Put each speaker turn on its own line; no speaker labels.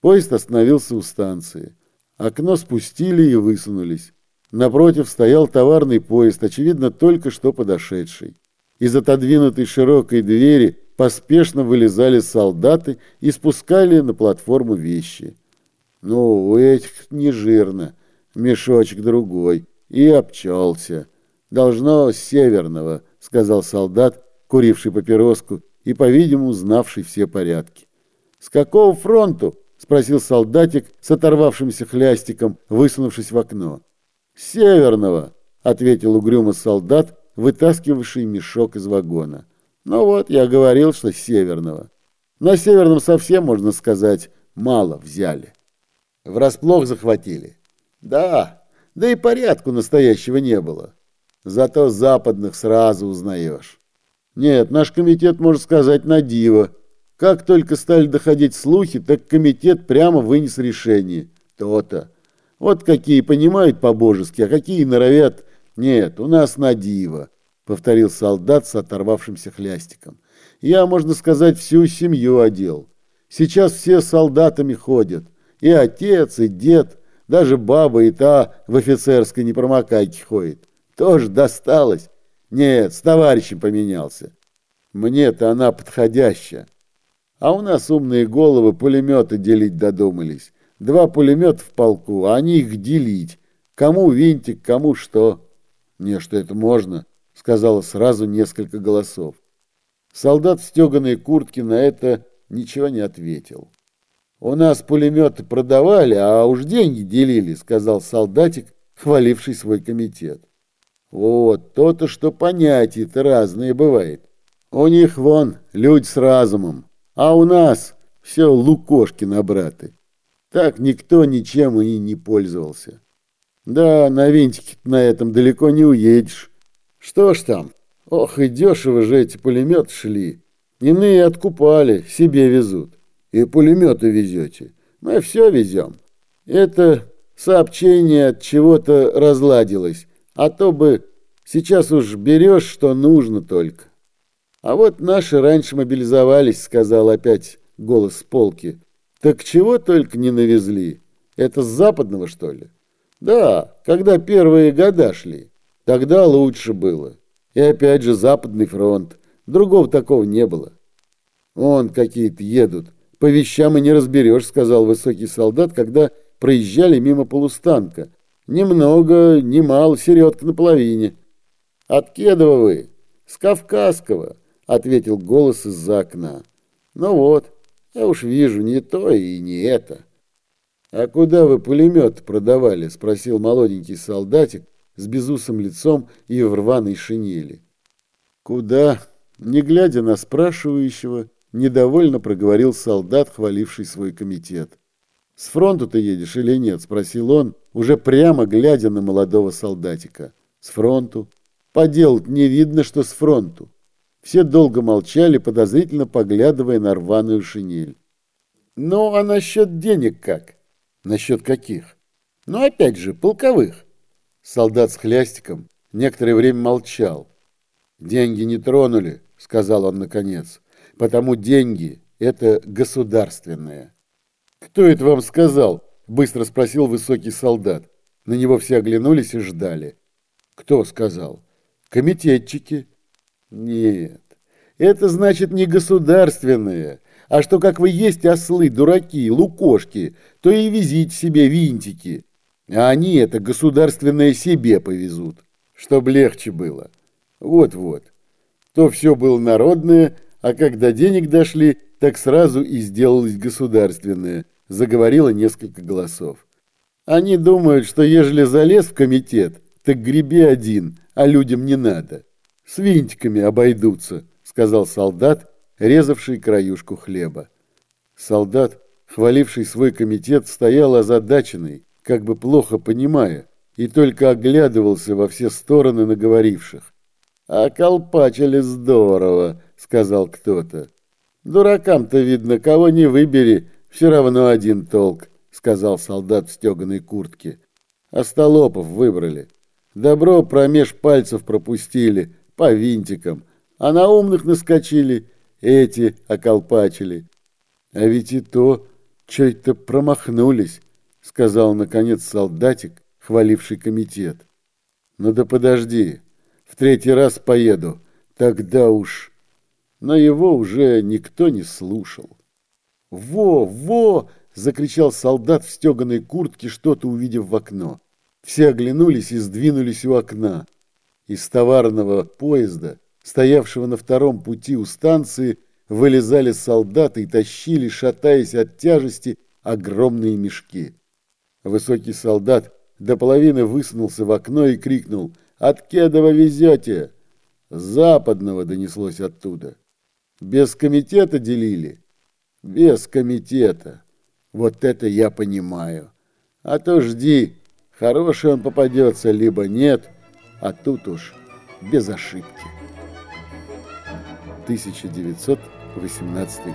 Поезд остановился у станции. Окно спустили и высунулись. Напротив стоял товарный поезд, очевидно, только что подошедший. Из отодвинутой широкой двери поспешно вылезали солдаты и спускали на платформу вещи. Ну, у этих не жирно, мешочек другой, и обчелся. Должно с северного, сказал солдат, куривший папироску и, по-видимому, знавший все порядки. С какого фронту? Спросил солдатик с оторвавшимся хлястиком, высунувшись в окно. Северного, ответил угрюмо солдат, вытаскивавший мешок из вагона. Ну вот, я говорил, что северного. На северном совсем, можно сказать, мало взяли. Врасплох захватили. Да, да и порядку настоящего не было. Зато западных сразу узнаешь. Нет, наш комитет, можно сказать, на диво. Как только стали доходить слухи, так комитет прямо вынес решение. То-то. Вот какие понимают по-божески, а какие норовят. Нет, у нас на диво повторил солдат с оторвавшимся хлястиком. Я, можно сказать, всю семью одел. Сейчас все солдатами ходят. И отец, и дед, даже баба и та в офицерской непромокайке ходит. Тоже досталось. Нет, с товарищем поменялся. Мне-то она подходящая. А у нас умные головы пулеметы делить додумались. Два пулемета в полку, а они их делить. Кому винтик, кому что. Не, что это можно сказала сразу несколько голосов. Солдат в стеганой куртке на это ничего не ответил. «У нас пулеметы продавали, а уж деньги делили», — сказал солдатик, хваливший свой комитет. «Вот, то-то, что понятия-то разные бывает. У них, вон, люди с разумом, а у нас все лукошки на браты. Так никто ничем и не пользовался. Да, на винтике на этом далеко не уедешь». Что ж там, ох и дешево же эти пулеметы шли. Иные откупали, себе везут. И пулеметы везете. Мы все везем. Это сообщение от чего-то разладилось. А то бы сейчас уж берешь, что нужно только. А вот наши раньше мобилизовались, сказал опять голос с полки. Так чего только не навезли. Это с западного, что ли? Да, когда первые года шли. Тогда лучше было. И опять же Западный фронт. Другого такого не было. Он какие-то едут. По вещам и не разберешь, сказал высокий солдат, когда проезжали мимо полустанка. Немного, немало, середка на половине. От Кедова вы? С Кавказского, ответил голос из-за окна. Ну вот, я уж вижу не то и не это. А куда вы пулемет продавали? Спросил молоденький солдатик, с безусым лицом и в рваной шинели. «Куда?» Не глядя на спрашивающего, недовольно проговорил солдат, хваливший свой комитет. «С фронту ты едешь или нет?» – спросил он, уже прямо глядя на молодого солдатика. «С фронту?» «Поделать не видно, что с фронту». Все долго молчали, подозрительно поглядывая на рваную шинель. «Ну, а насчет денег как?» «Насчет каких?» «Ну, опять же, полковых». Солдат с хлястиком некоторое время молчал. «Деньги не тронули», — сказал он наконец, — «потому деньги — это государственное». «Кто это вам сказал?» — быстро спросил высокий солдат. На него все оглянулись и ждали. «Кто сказал?» «Комитетчики». «Нет, это значит не государственное, а что как вы есть ослы, дураки, лукошки, то и везите себе винтики». А они это государственное себе повезут, чтобы легче было. Вот-вот. То все было народное, а когда денег дошли, так сразу и сделалось государственное, заговорило несколько голосов. Они думают, что ежели залез в комитет, так греби один, а людям не надо. С винтиками обойдутся, сказал солдат, резавший краюшку хлеба. Солдат, хваливший свой комитет, стоял озадаченный, как бы плохо понимая, и только оглядывался во все стороны наговоривших. «А колпачили здорово», — сказал кто-то. «Дуракам-то, видно, кого не выбери, все равно один толк», — сказал солдат в стеганой куртке. «Остолопов выбрали. Добро промеж пальцев пропустили, по винтикам, а на умных наскочили, эти околпачили. А ведь и то Че это промахнулись, сказал наконец солдатик, хваливший комитет. Ну да подожди, в третий раз поеду, тогда уж... Но его уже никто не слушал. «Во, во!» — закричал солдат в стеганой куртке, что-то увидев в окно. Все оглянулись и сдвинулись у окна. Из товарного поезда, стоявшего на втором пути у станции, вылезали солдаты и тащили, шатаясь от тяжести, огромные мешки. Высокий солдат до половины высунулся в окно и крикнул «От Кедова везете!» «Западного» донеслось оттуда. «Без комитета делили?» «Без комитета. Вот это я понимаю. А то жди, хороший он попадется, либо нет, а тут уж без ошибки». 1918 год.